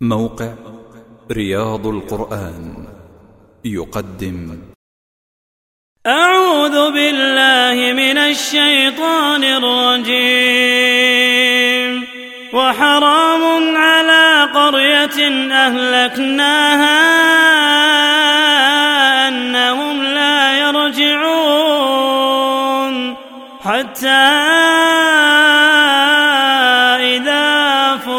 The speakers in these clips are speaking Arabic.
موقع رياض القرآن يقدم. أعوذ بالله من الشيطان الرجيم. وحرام على قرية أهلكناها أنهم لا يرجعون حتى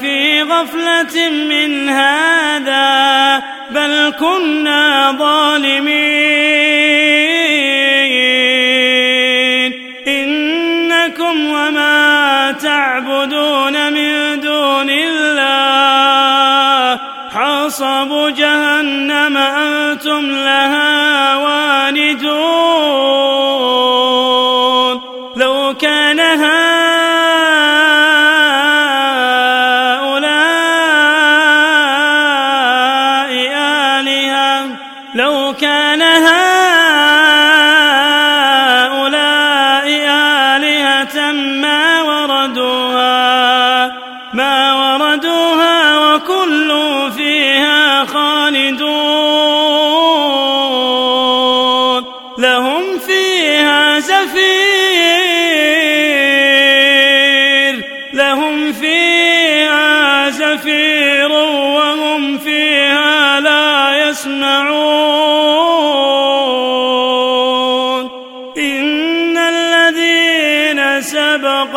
في غفلة من هذا بل كنا ظالمين. إنكم وما تعبدون من دون الله. حصب جهنم أنتم لها واردون. لو كان هؤلاء لو كان هؤلاء آلهة ما وردوها ما وردوها وكل فيها خالدون. لهم فيها زفير لهم فيها زفير وهم فيها لا يسمعون.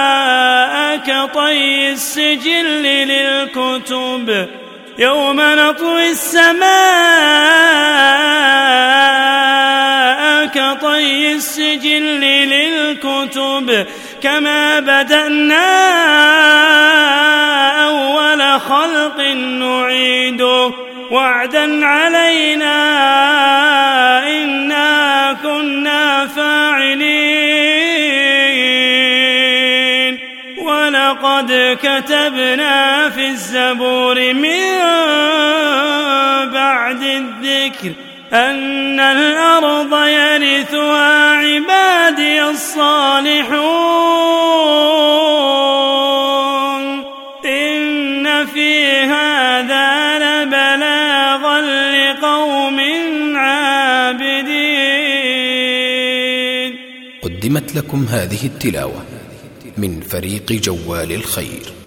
السماء كطي السجل للكتب يوم نطوي السماء كطي السجل للكتب كما بدأنا أول خلق نعيده وعدا علينا ولقد كتبنا في الزبور من بعد الذكر أن الأرض يرثها عبادي الصالحون. إن في هذا لبلاغا لقوم عابدين. قدمت لكم هذه التلاوة. من فريق جوال الخير.